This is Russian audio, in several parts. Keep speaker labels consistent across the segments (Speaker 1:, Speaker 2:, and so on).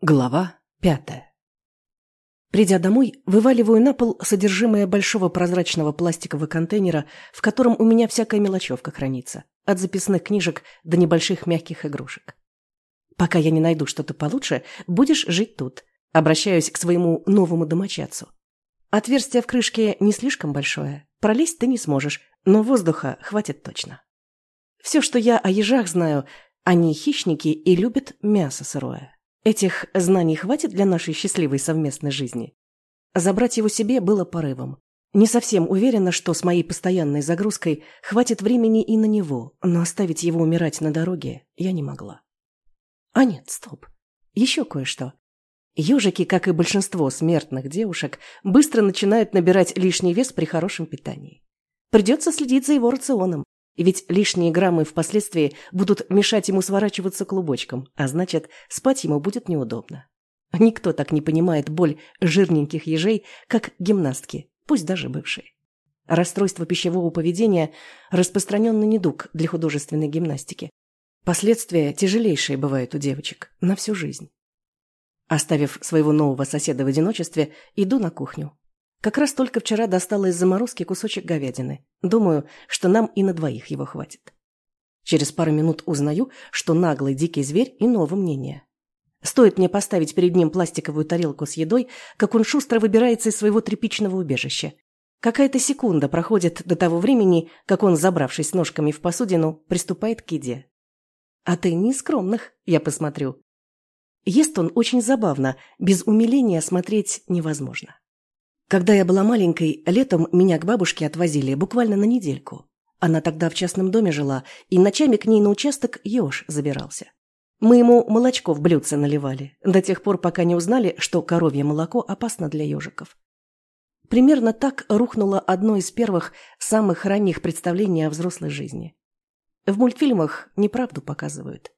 Speaker 1: Глава пятая. Придя домой, вываливаю на пол содержимое большого прозрачного пластикового контейнера, в котором у меня всякая мелочевка хранится, от записных книжек до небольших мягких игрушек. Пока я не найду что-то получше, будешь жить тут. Обращаюсь к своему новому домочадцу. Отверстие в крышке не слишком большое, пролезть ты не сможешь, но воздуха хватит точно. Все, что я о ежах знаю, они хищники и любят мясо сырое. Этих знаний хватит для нашей счастливой совместной жизни? Забрать его себе было порывом. Не совсем уверена, что с моей постоянной загрузкой хватит времени и на него, но оставить его умирать на дороге я не могла. А нет, стоп. Еще кое-что. Ежики, как и большинство смертных девушек, быстро начинают набирать лишний вес при хорошем питании. Придется следить за его рационом, ведь лишние граммы впоследствии будут мешать ему сворачиваться клубочком, а значит, спать ему будет неудобно. Никто так не понимает боль жирненьких ежей, как гимнастки, пусть даже бывшие. Расстройство пищевого поведения – распространенный недуг для художественной гимнастики. Последствия тяжелейшие бывают у девочек на всю жизнь. Оставив своего нового соседа в одиночестве, иду на кухню. Как раз только вчера достала из заморозки кусочек говядины. Думаю, что нам и на двоих его хватит. Через пару минут узнаю, что наглый дикий зверь иного мнения. Стоит мне поставить перед ним пластиковую тарелку с едой, как он шустро выбирается из своего тряпичного убежища. Какая-то секунда проходит до того времени, как он, забравшись ножками в посудину, приступает к еде. А ты не скромных, я посмотрю. Ест он очень забавно, без умиления смотреть невозможно. Когда я была маленькой, летом меня к бабушке отвозили буквально на недельку. Она тогда в частном доме жила, и ночами к ней на участок еж забирался. Мы ему молочко в блюдце наливали, до тех пор, пока не узнали, что коровье молоко опасно для ежиков. Примерно так рухнуло одно из первых, самых ранних представлений о взрослой жизни. В мультфильмах неправду показывают.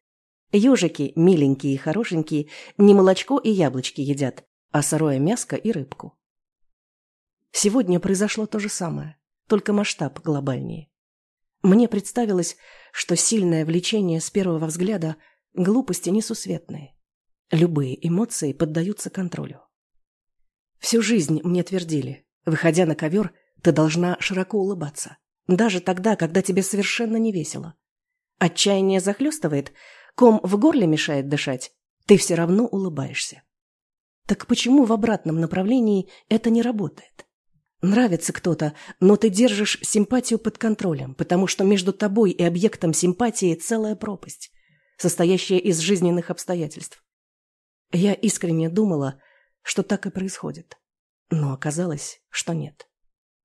Speaker 1: Ежики, миленькие и хорошенькие, не молочко и яблочки едят, а сырое мяско и рыбку. Сегодня произошло то же самое, только масштаб глобальнее. Мне представилось, что сильное влечение с первого взгляда – глупости несусветные. Любые эмоции поддаются контролю. Всю жизнь мне твердили, выходя на ковер, ты должна широко улыбаться. Даже тогда, когда тебе совершенно не весело. Отчаяние захлестывает, ком в горле мешает дышать, ты все равно улыбаешься. Так почему в обратном направлении это не работает? Нравится кто-то, но ты держишь симпатию под контролем, потому что между тобой и объектом симпатии целая пропасть, состоящая из жизненных обстоятельств. Я искренне думала, что так и происходит. Но оказалось, что нет.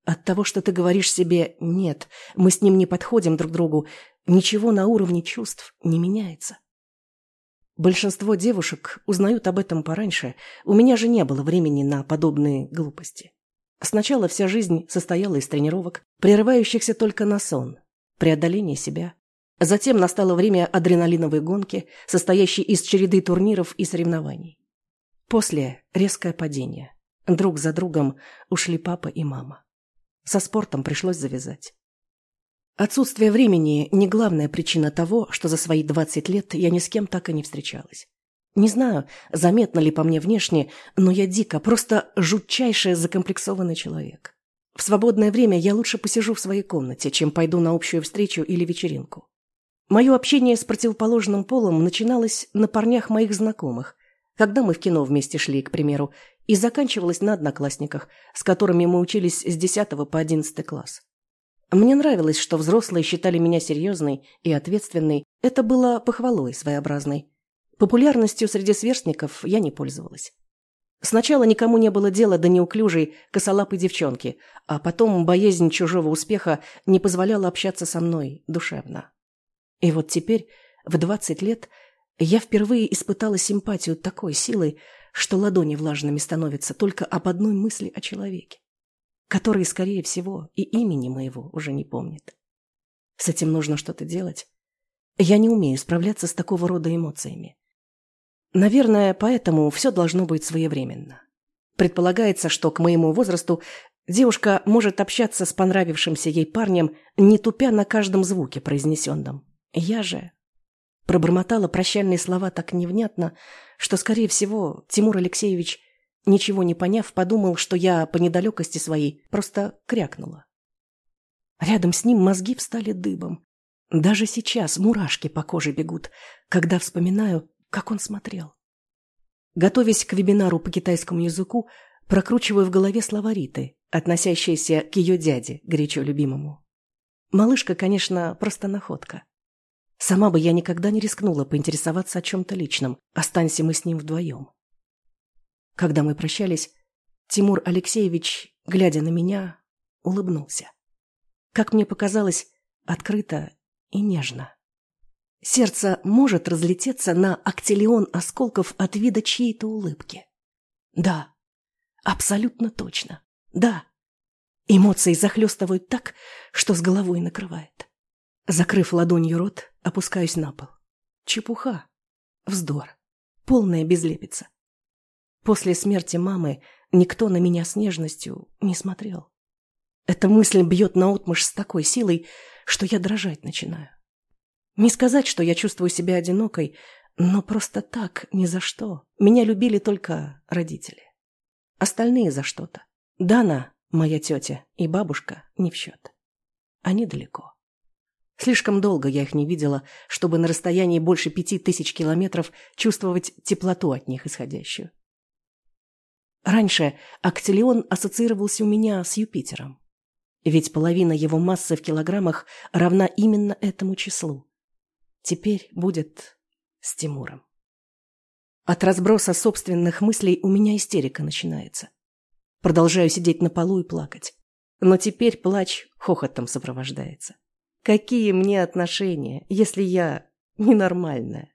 Speaker 1: От того, что ты говоришь себе «нет», мы с ним не подходим друг другу, ничего на уровне чувств не меняется. Большинство девушек узнают об этом пораньше, у меня же не было времени на подобные глупости. Сначала вся жизнь состояла из тренировок, прерывающихся только на сон, преодоление себя. Затем настало время адреналиновой гонки, состоящей из череды турниров и соревнований. После – резкое падение. Друг за другом ушли папа и мама. Со спортом пришлось завязать. Отсутствие времени – не главная причина того, что за свои 20 лет я ни с кем так и не встречалась. Не знаю, заметно ли по мне внешне, но я дико, просто жутчайший закомплексованный человек. В свободное время я лучше посижу в своей комнате, чем пойду на общую встречу или вечеринку. Мое общение с противоположным полом начиналось на парнях моих знакомых, когда мы в кино вместе шли, к примеру, и заканчивалось на одноклассниках, с которыми мы учились с 10 по 11 класс. Мне нравилось, что взрослые считали меня серьезной и ответственной, это было похвалой своеобразной. Популярностью среди сверстников я не пользовалась. Сначала никому не было дела до неуклюжей, косолапой девчонки, а потом боязнь чужого успеха не позволяла общаться со мной душевно. И вот теперь, в двадцать лет, я впервые испытала симпатию такой силой, что ладони влажными становятся только об одной мысли о человеке, который, скорее всего, и имени моего уже не помнит. С этим нужно что-то делать. Я не умею справляться с такого рода эмоциями. Наверное, поэтому все должно быть своевременно. Предполагается, что к моему возрасту девушка может общаться с понравившимся ей парнем, не тупя на каждом звуке произнесенном. Я же... Пробормотала прощальные слова так невнятно, что, скорее всего, Тимур Алексеевич, ничего не поняв, подумал, что я по недалекости своей просто крякнула. Рядом с ним мозги встали дыбом. Даже сейчас мурашки по коже бегут, когда вспоминаю, как он смотрел. Готовясь к вебинару по китайскому языку, прокручиваю в голове слова Риты, относящиеся к ее дяде, горячо любимому. Малышка, конечно, просто находка. Сама бы я никогда не рискнула поинтересоваться о чем-то личном, останься мы с ним вдвоем. Когда мы прощались, Тимур Алексеевич, глядя на меня, улыбнулся. Как мне показалось, открыто и нежно. Сердце может разлететься на актиллион осколков от вида чьей-то улыбки. Да, абсолютно точно. Да. Эмоции захлестывают так, что с головой накрывает. Закрыв ладонью рот, опускаюсь на пол. Чепуха. Вздор. Полная безлепица. После смерти мамы никто на меня с нежностью не смотрел. Эта мысль бьет наотмашь с такой силой, что я дрожать начинаю. Не сказать, что я чувствую себя одинокой, но просто так, ни за что. Меня любили только родители. Остальные за что-то. Дана, моя тетя, и бабушка не в счет. Они далеко. Слишком долго я их не видела, чтобы на расстоянии больше пяти тысяч километров чувствовать теплоту от них исходящую. Раньше Актилион ассоциировался у меня с Юпитером. Ведь половина его массы в килограммах равна именно этому числу. Теперь будет с Тимуром. От разброса собственных мыслей у меня истерика начинается. Продолжаю сидеть на полу и плакать. Но теперь плач хохотом сопровождается. Какие мне отношения, если я ненормальная?